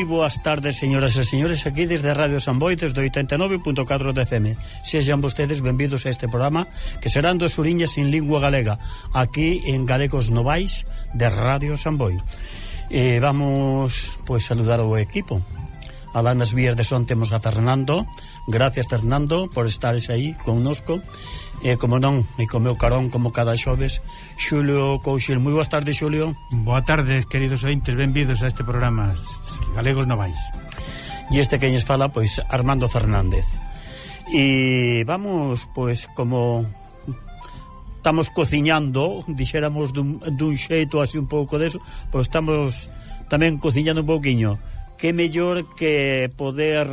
Moi boas tardes, señoras e señores, aquí desde Radio San Boi, desde 89.4 de FM. Sexan vostedes benvidos a este programa, que serán dos uriñas sin lingua galega, aquí en Galegos Novais, de Radio San Boi. Eh, vamos, pois, saludar ao equipo. Alá nas vías de son temos a Fernando. Gracias, Fernando, por estares aí connosco. E como non, e co meu carón como cada xoves. Xulio Couchil, moi boas tardes Xulio. Boa tardes queridos ointes, benvidos a este programa. Galegos Novais E este que nos fala, pois, Armando Fernández. E vamos, pois, como estamos cociñando Dixéramos dun, dun xeito así un pouco deso Pois estamos tamén cociñando un pouquiño. Que mellor que poder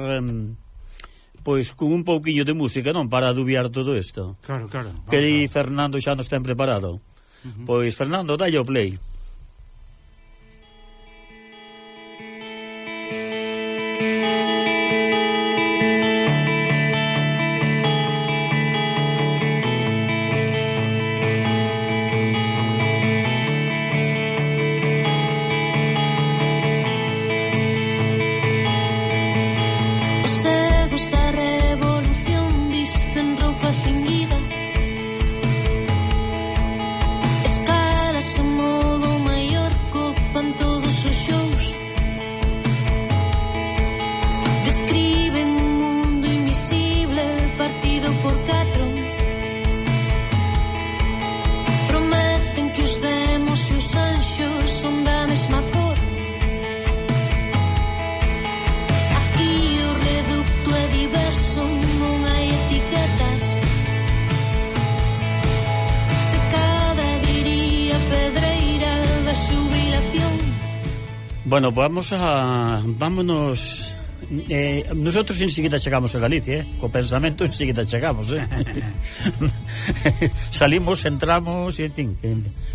pois con un pouquiño de música, non? Para adubiar todo isto. Claro, claro. Que ah. Fernando xa nos ten preparado. Uh -huh. Pois Fernando, dalle o play. Bueno, vamos a... Vámonos... Eh, nosotros enseguida chegamos a Galicia, eh? co pensamento enseguida chegamos, eh? Salimos, entramos, en fin,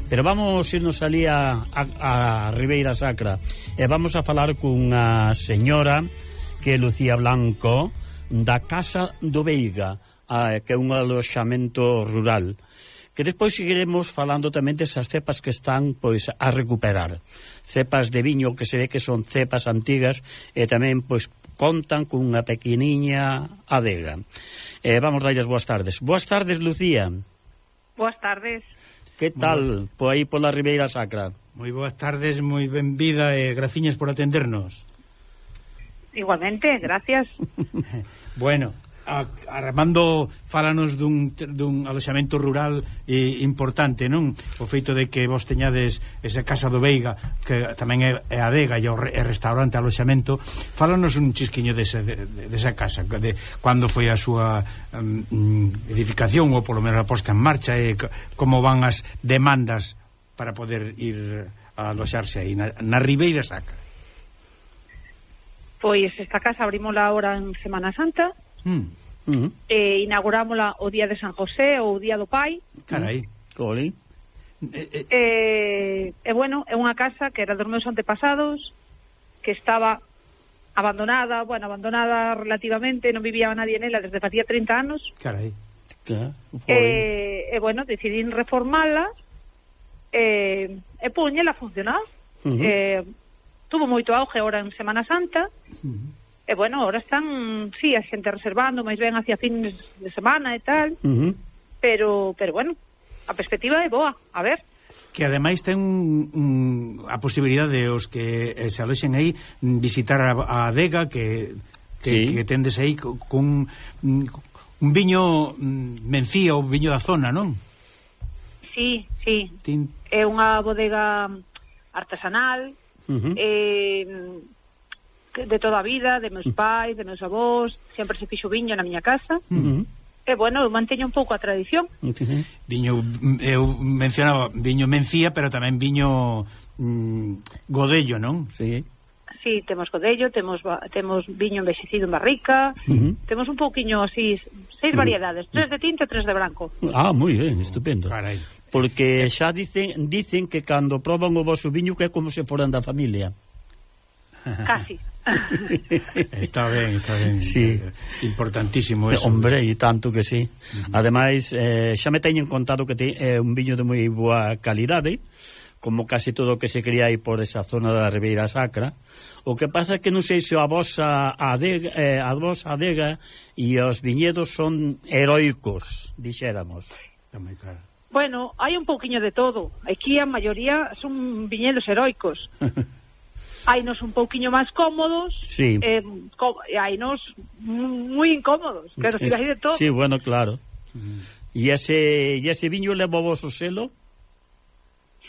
pero vamos irnos ali a, a, a Ribeira Sacra. E eh, vamos a falar cunha señora que é Lucía Blanco da Casa do Veiga, eh, que é un aloxamento rural que despois seguiremos falando tamén desas cepas que están pois a recuperar. Cepas de viño que se ve que son cepas antigas e tamén pois contan cunha pequeniña adega. Eh, vamos darlles boas tardes. Boas tardes, Lucía. Boas tardes. Que tal por aí pola Ribeira Sacra? Moi boas tardes, moi benvida e graciñas por atendernos. Igualmente, gracias. bueno, a, Armando fálanos dun, dun aloxamento rural e, importante, non? O feito de que vos teñades esa casa do Veiga que tamén é, é adega e o re, é restaurante aloxamento fálanos un chisquiño desa, de, de, desa casa de cando foi a súa um, edificación ou polo menos a posta en marcha e como van as demandas para poder ir a aloxarse aí na, na Ribeira Sacra Pois esta casa abrimos la ahora en Semana Santa Mm. Uh -huh. eh, inaugurámola o día de San José ou o día do Pai. Carai, coli. Eh, eh. eh, eh, bueno, é unha casa que era dos meus antepasados, que estaba abandonada, bueno, abandonada relativamente, non vivía nadie nela desde facía 30 anos. Carai. Claro, eh, e eh, bueno, decidín reformarla eh, e puñela a funcionar. Uh -huh. eh, tuvo moito auge ahora en Semana Santa. Uh -huh E, bueno, ahora están, sí, a xente reservando, máis ben hacia fines de semana e tal, uh -huh. pero, pero, bueno, a perspectiva é boa, a ver que ademais ten mm, a posibilidade de os que eh, se aloxen aí visitar a, a adega que que, sí. que tendes aí cun un viño mm, mencía ou viño da zona, non? Sí, sí. Tin... É unha bodega artesanal. Uh -huh. eh, de toda a vida, de meus mm. pais, de meus avós, sempre se fixo viño na miña casa. Uh -huh. E bueno, eu manteño un pouco a tradición. Viño eu mencionaba viño mencía, pero tamén viño mm, godello, non? Sí. Sí, temos godello, temos temos viño envexecido en barrica, uh -huh. temos un pouquiño así seis mm-hmm. variedades, tres de tinto e tres de branco. Ah, moi ben, estupendo. Carai. Porque xa dicen dicen que cando proban o vosso viño que é como se foran da familia. Casi. está ben, está ben. Sí. Importantísimo eso. Hombre, e tanto que sí. Uh -huh. Ademais, eh, xa me teñen contado que te, é eh, un viño de moi boa calidade, como casi todo o que se cría aí por esa zona da Ribeira Sacra. O que pasa é que non sei se a vosa adega, eh, a vosa adega e os viñedos son heroicos, dixéramos. Tamén claro. Bueno, hai un pouquiño de todo. Aquí a maioría son viñedos heroicos. hai nos un pouquiño máis cómodos, sí. eh, có hai nos moi incómodos, pero si hai de todo. Sí, bueno, claro. E ese, e ese viño leva vos o selo?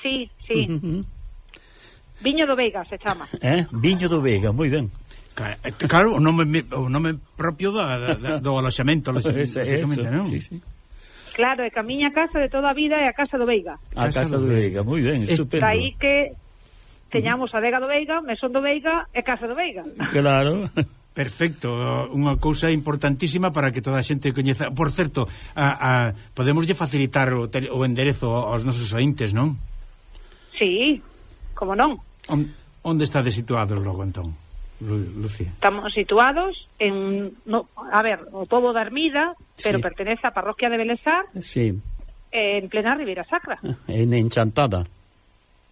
Sí, sí. Viño do Veiga se chama. Eh? Viño do Veiga, moi ben. Eh, claro, o nome, o nome propio da, da, do aloxamento, lógicamente, non? Sí, sí. Claro, é que a miña casa de toda a vida é a casa do Veiga. A casa, casa do Veiga, moi ben, estupendo. Daí que teñamos a Vega do Veiga, Mesón do Veiga e Casa do Veiga. Claro. Perfecto, unha cousa importantísima para que toda a xente coñeza. Por certo, a, a, podemoslle facilitar o, tel, o enderezo aos nosos ointes, non? Sí, como non. On, onde está situado logo, entón, Lu, Lucía? Estamos situados en... No, a ver, o povo da Ermida, pero sí. pertenece á parroquia de Belesar, Sí. En plena Ribeira Sacra. En Enchantada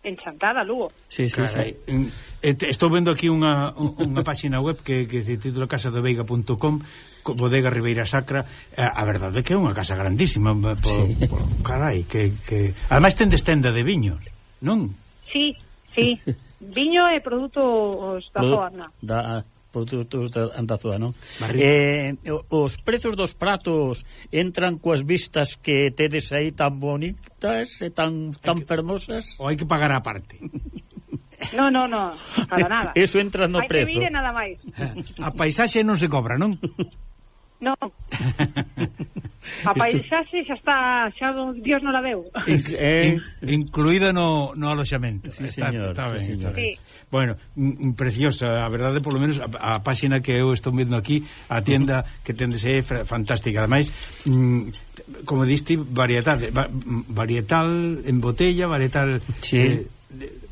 en Chantada, Lugo. Sí, sí, Carai. Mm, sí. Estou vendo aquí unha, unha páxina web que, que se titula casadoveiga.com Bodega Ribeira Sacra eh, a verdade é que é unha casa grandísima eh, por, sí. por, carai que, que... ademais ten destenda de viños non? Sí, sí viño e produtos da Pro, zona da, produtos da zona, non? Eh, os prezos dos pratos entran coas vistas que tedes aí tan bonitas e tan tan que, fermosas? Ou hai que pagar a parte? No, no, no, para nada. Eso entra no Hai prezo. Hai que mire nada máis. Eh, a paisaxe non se cobra, non? No. A paisaxe xa está, xa Dios non la deu. Eh. Incluída no, no aloxamento. Sí, está, señor. Está ben, sí, está ben. Sí. Bueno, mm, mm, preciosa, a verdade, polo menos, a, a páxina que eu estou vendo aquí, a tienda que tendes é fantástica. Ademais, mm, como diste, variedade, va, mm, varietal en botella, varietal... Sí. Eh,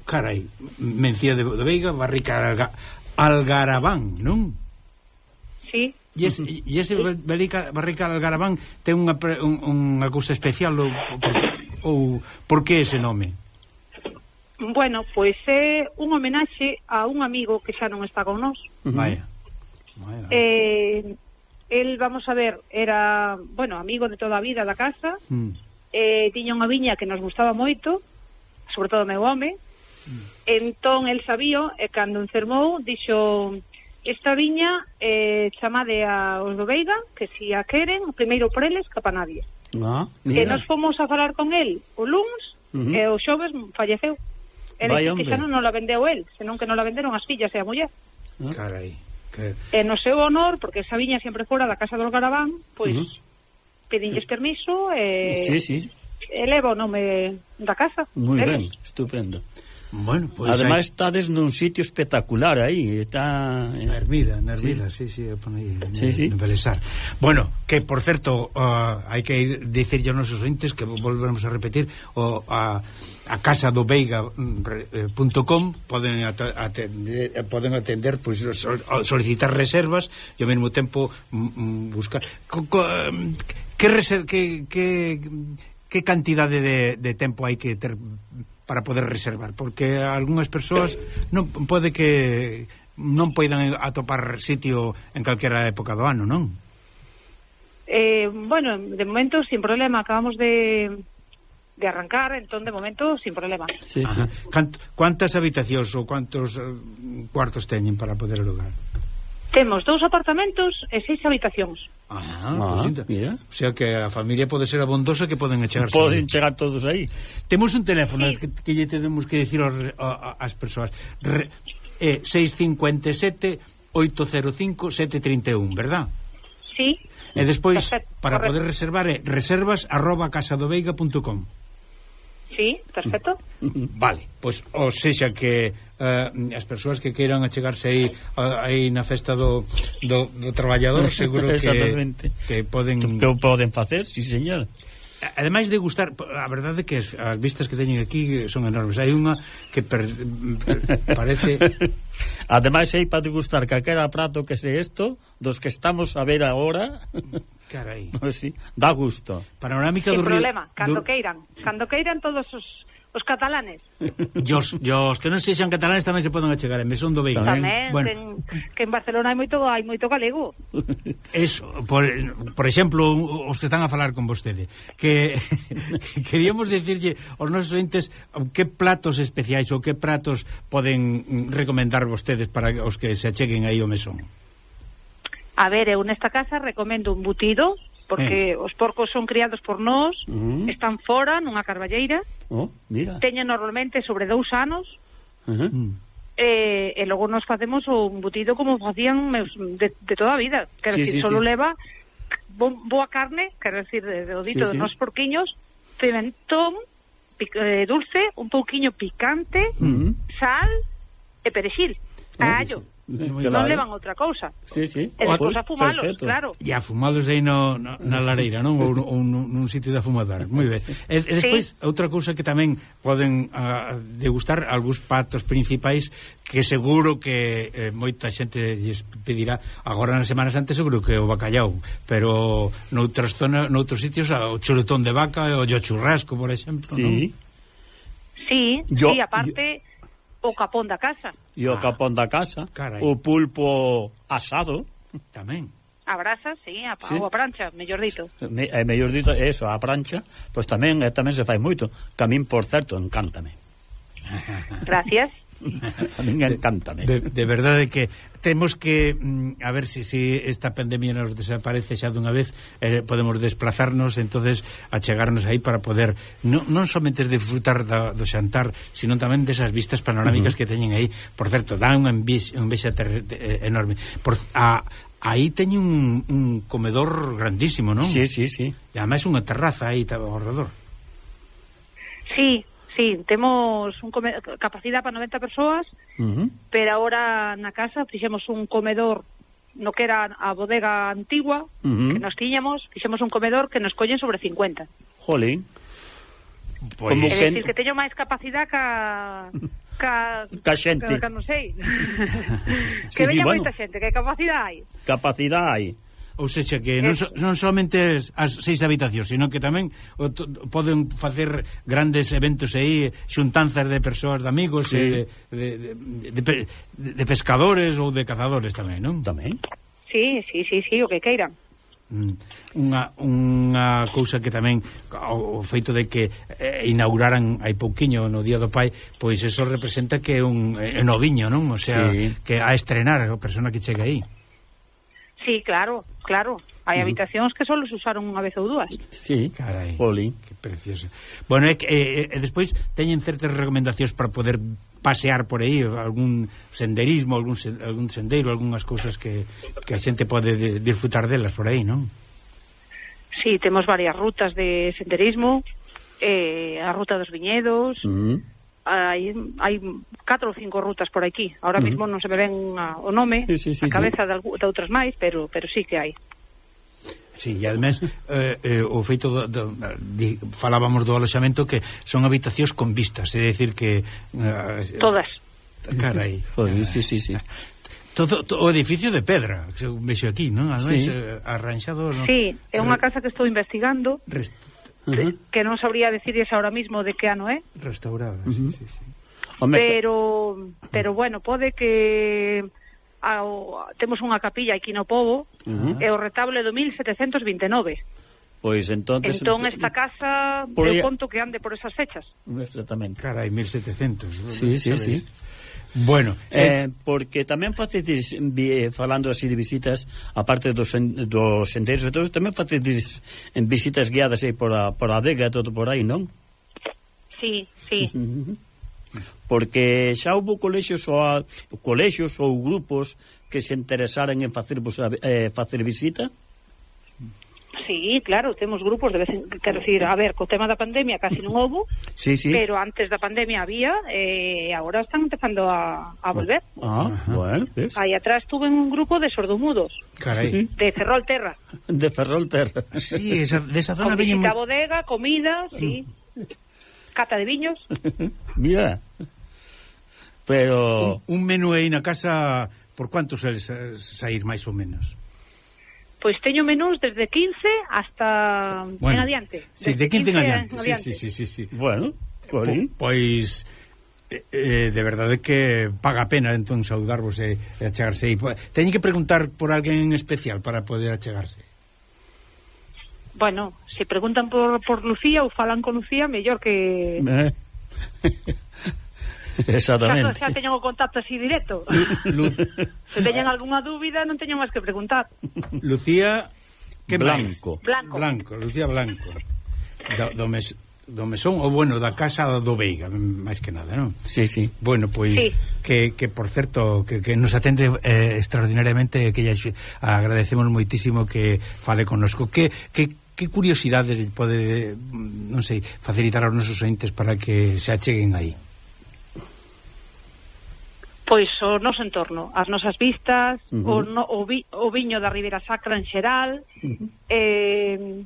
carai, Mencía de, de Veiga, Barrica Algarabán, non? Sí. E ese, e ese barrica, barrica Algarabán ten unha, un, unha cousa especial ou, ou por que ese nome? Bueno, pois é un homenaxe a un amigo que xa non está con nós. Vaya. Vaya. Eh, el, vamos a ver, era, bueno, amigo de toda a vida da casa, mm. eh, tiña unha viña que nos gustaba moito, sobre todo meu home, mm. entón el sabío, e cando enfermou, dixo Esta viña eh, chamade aos do Veiga, que si a queren, o primeiro por eles, Capanavia. Ah, mira. que nos fomos a falar con el o luns, uh -huh. e o xoves falleceu. É dicir que xa non, la vendeu el, senón que non la venderon as fillas e a muller. Ah. Carai. Que... E no seu honor, porque esa viña sempre fora da casa do Garabán, pois uh -huh. pedinlles permiso e... Sí, sí. E leva o nome da casa. Moi ben, estupendo. Bueno, pois pues Ademais estades nun sitio espectacular aí, está eh, en Ermida, en Ermida, sí, sí, sí por aí, en, sí, sí. en Belesar. Bueno, que por certo, uh, hai que dicir aos nosos ointes que volvemos a repetir o a a casa do veiga.com poden atender, poden atender pois pues, solicitar reservas e ao mesmo tempo mm, buscar co, co, que, que que que que cantidade de, de tempo hai que ter para poder reservar, porque algunhas persoas non pode que non poidan atopar sitio en calquera época do ano, non? Eh, bueno, de momento sin problema, acabamos de de arrancar, entón de momento sin problema. Sí, sí. Cant, ¿Cuántas habitacións ou cuántos eh, cuartos teñen para poder alugar? Temos dous apartamentos e seis habitacións. Ah, ah pues, mira. O sea que a familia pode ser abondosa que poden echarse. Poden chegar todos aí. Temos un teléfono sí. que, que lle temos que dicir ás persoas. Re, eh, 657 805 731, verdad? Sí. E despois, Perfecto. para Correcto. poder reservar, é reservas arroba casadoveiga.com. Sí, perfecto. Vale, pois, ou sexa que eh, as persoas que queiran achegarse aí aí na festa do, do, do traballador seguro que que poden que o poden facer, si sí, señor. Ademais de gustar, a verdade é que as, as vistas que teñen aquí son enormes. Hai unha que per, per, parece Ademais hai para degustar calquera prato que se isto dos que estamos a ver agora. Carai. Sí, dá gusto. Panorámica Sin do problema, río... cando do... queiran. Cando queiran todos os os catalanes. E os, e os que non sexan catalanes tamén se poden achegar, en son do Veiga. Tamén, bueno. ten, que en Barcelona hai moito hai moito galego. Eso, por, por exemplo, os que están a falar con vostede, que, que queríamos decirlle aos nosos entes que platos especiais ou que pratos poden mm, recomendar vostedes para os que se acheguen aí ao mesón. A ver, eu nesta casa recomendo un butido, porque eh. os porcos son criados por nós, uh -huh. están fora nunha carballeira, oh, mira. teñen normalmente sobre dous anos, uh -huh. e, e logo nos facemos un butido como facían meus, de, de toda a vida. Quero sí, decir, sí, solo sí. leva bo, boa carne, quero decir, de, do dito sí, sí. nos porquiños, pimentón, pic, eh, dulce, un pouquiño picante, uh -huh. sal e perexil, oh, ah, allo. Sí non claro. levan outra cousa. Sí, sí. E despois a fumalos, perfecto. claro. E a fumalos aí no, no, na lareira, non? Ou, ou nun, nun sitio de fumadar. Moi ben. E, e despois, sí. outra cousa que tamén poden uh, degustar algúns patos principais que seguro que eh, moita xente lles pedirá agora nas semanas antes seguro que o bacallau, pero noutras zonas, noutros sitios o chuletón de vaca o o churrasco, por exemplo, sí. non? Sí. Sí, yo, sí, aparte... Yo O capón da casa. E o ah, capón da casa. Carai. O pulpo asado. Tamén. A brasa, sí, a, sí. ou a prancha, mellor dito. Me, eh, mellor dito, eso, a prancha, pois pues tamén eh, tamén se fai moito. A min por certo, encántame. Gracias. A min encantame. De, de verdade que temos que mm, a ver se si, si esta pandemia nos desaparece xa dunha vez, eh, podemos desplazarnos, entonces achegarnos aí para poder no, non somente disfrutar da, do xantar, sino tamén desas vistas panorámicas uh -huh. que teñen aí. Por certo, dá unha envexa eh, enorme. Por, a, Aí teñen un, un comedor grandísimo, non? Sí, sí, sí. E ademais unha terraza aí ao redor. Sí, Sí, temos un comedor, capacidade para 90 persoas, uh -huh. pero ahora na casa fixemos un comedor no que era a bodega antigua uh -huh. que nos tiñamos, fixemos un comedor que nos collen sobre 50. Jolín. Pois... Como que... decir, que teño máis capacidade ca... Ca, ca xente. Ca, ca non sei. sí, que sí, veña bueno. moita xente, que capacidade hai. Capacidade hai. Ou seja, que non, so, non somente as seis habitacións, sino que tamén o, to, poden facer grandes eventos aí, xuntanzas de persoas, de amigos, sí. e de, de, de, de, de pescadores ou de cazadores tamén, non? Tamén. Sí, sí, sí, sí, o que queiran mm, unha, unha cousa que tamén o, o feito de que eh, inauguraran hai pouquiño no Día do Pai pois eso representa que é un, eh, é un noviño, non? O sea, sí. que a estrenar a persona que chega aí Sí, claro, claro. Hai habitacións que só se usaron unha vez ou dúas. Sí, carai. Poli. Que precioso. Bueno, eh, e, e, eh, e eh, despois teñen certas recomendacións para poder pasear por aí, algún senderismo, algún, algún sendeiro, algunhas cousas que, que a xente pode de, disfrutar delas por aí, non? Sí, temos varias rutas de senderismo, eh, a ruta dos viñedos, uh -huh hai, hai catro ou cinco rutas por aquí. Ahora uh -huh. mismo non se me ven a, o nome, sí, sí, sí, a cabeza sí. de, algu, de outras máis, pero pero sí que hai. Sí, e ademais eh, eh, o feito do, do, di, falábamos do aloxamento que son habitacións con vistas, é dicir que eh, todas. Carai. Joder, sí, sí, sí. Todo, todo o edificio de pedra, que vexo aquí, non? Ademais, sí. Eh, arranxado, non? Sí, é unha casa que estou investigando. Rest uh -huh. que non sabría decirles ahora mismo de que ano é. Restaurada, uh -huh. sí, sí, sí. Home, pero pero bueno, pode que ao, temos unha capilla aquí no povo uh -huh. e o retablo é do 1729. Pois entonces Entón esta casa por eu conto que ande por esas fechas. Exactamente. Carai, 1700. Sí, sí, sabéis? sí. Bueno, eh, eh porque tamén facedes eh, falando así de visitas, aparte dos dos sendeiros e todo, tamén facedes eh, visitas guiadas aí por a por a adega e todo por aí, non? Sí, sí. Uh -huh. Porque xa houve colexios ou a, colexios ou grupos que se interesaran en facer eh, facer visita? Sí, claro, temos grupos de vez en, quero decir, a ver, co tema da pandemia casi non houbo, sí, sí. pero antes da pandemia había e eh, agora están empezando a, a volver. Ah, bueno, ves. Aí atrás tuve un grupo de sordomudos. Carai. De Ferrol Terra. De Ferrol Terra. Sí, esa, de esa zona veñen... Visita bodega, comida, sí. Mm. Cata de viños. Mira. Pero... Un, un menú aí na casa, por cuánto se sair máis ou menos? Pois teño menús desde 15 hasta bueno, en adiante. Sí, de 15 en adiante. En adiante. Sí, sí, sí, sí, sí. Bueno, pois... pois eh, de verdade que paga pena entón saudarvos e, e achegarse teñen que preguntar por alguén en especial para poder achegarse bueno, se preguntan por, por Lucía ou falan con Lucía mellor que eh. Exactamente. Xa, teñen o contacto así directo. Lu Se teñen algunha dúbida, non teño máis que preguntar. Lucía que Blanco. Blanco. Blanco, Lucía Blanco. Do, do, mes, do mesón, ou bueno, da casa do Veiga, máis que nada, non? Sí, sí. Bueno, pois, sí. que, que por certo, que, que nos atende eh, extraordinariamente, que lle agradecemos moitísimo que fale connosco. Que, que, que curiosidades pode, mm, non sei, facilitar aos nosos entes para que se acheguen aí? Pois o noso entorno, as nosas vistas, uh -huh. o, no, o, vi, o viño da Ribeira Sacra en xeral, uh -huh. eh,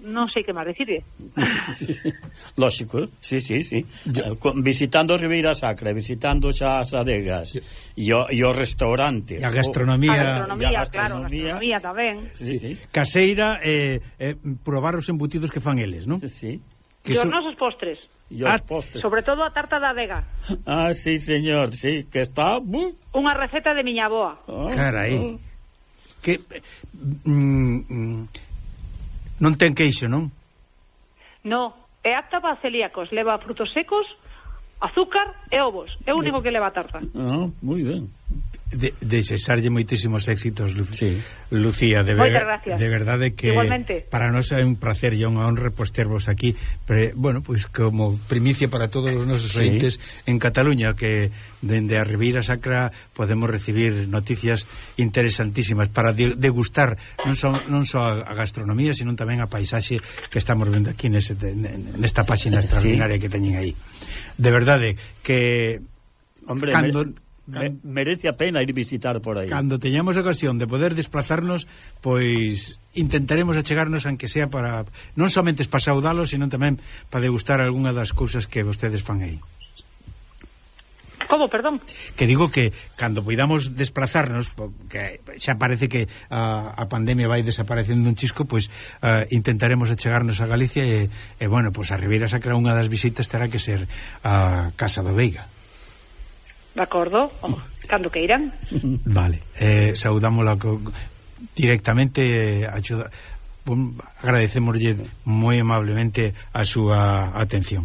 non sei que máis decirle. sí, sí. Lógico, sí, sí, sí. Yo... Eh, visitando Ribeira Sacra, visitando xa as adegas e Yo... o restaurante. E a gastronomía. A gastronomía, a gastronomía gastronomía tamén. Sí, sí. Caseira, eh, eh, probar os embutidos que fan eles, non? Sí. Que e os son... nosos postres. E os ah, postres. Sobre todo a tarta da vega. Ah, sí, señor, sí, que está... Unha receta de miña boa. Ah, Carai. Ah. Que... Mm, mm, non ten queixo, non? No, é apta para celíacos. Leva frutos secos, azúcar e ovos. É o único que leva tarta. Ah, moi ben de, desexarlle moitísimos éxitos Lu sí. Lucía, de, ver, de verdade que Igualmente. para nós é un placer e unha honra pois tervos aquí pre, bueno, pois como primicia para todos os nosos sí. ointes en Cataluña que dende a Ribeira Sacra podemos recibir noticias interesantísimas para degustar non só, non só a gastronomía sino tamén a paisaxe que estamos vendo aquí nese, nesta páxina extraordinaria sí. que teñen aí de verdade que Hombre, cando, me... Cando, Me, merece a pena ir visitar por aí. Cando teñamos ocasión de poder desplazarnos, pois intentaremos achegarnos aunque sea para non somente para saudalos, sino tamén para degustar algunha das cousas que vostedes fan aí. Como, perdón? Que digo que cando poidamos desplazarnos, que xa parece que a, a pandemia vai desaparecendo un chisco, pois uh, intentaremos achegarnos a Galicia e, e bueno, pois a Ribeira Sacra unha das visitas terá que ser a Casa do Veiga. De acordo? Oh, cando que irán. Vale. Eh, saudámola co, directamente eh, axuda, bon, agradecemoslle moi amablemente a súa atención.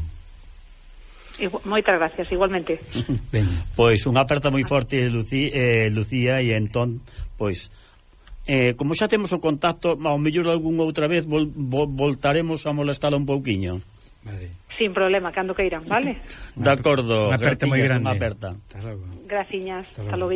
Igu moitas gracias, igualmente. ben. Pois unha aperta moi forte, Lucí, eh, Lucía, e entón, pois, eh, como xa temos o contacto, ao mellor algún outra vez vol, vol, voltaremos a molestala un pouquiño. Vale. Sin problema, cando queiran, vale? De acordo. Unha aperta moi grande. Unha aperta. Graciñas, hasta logo.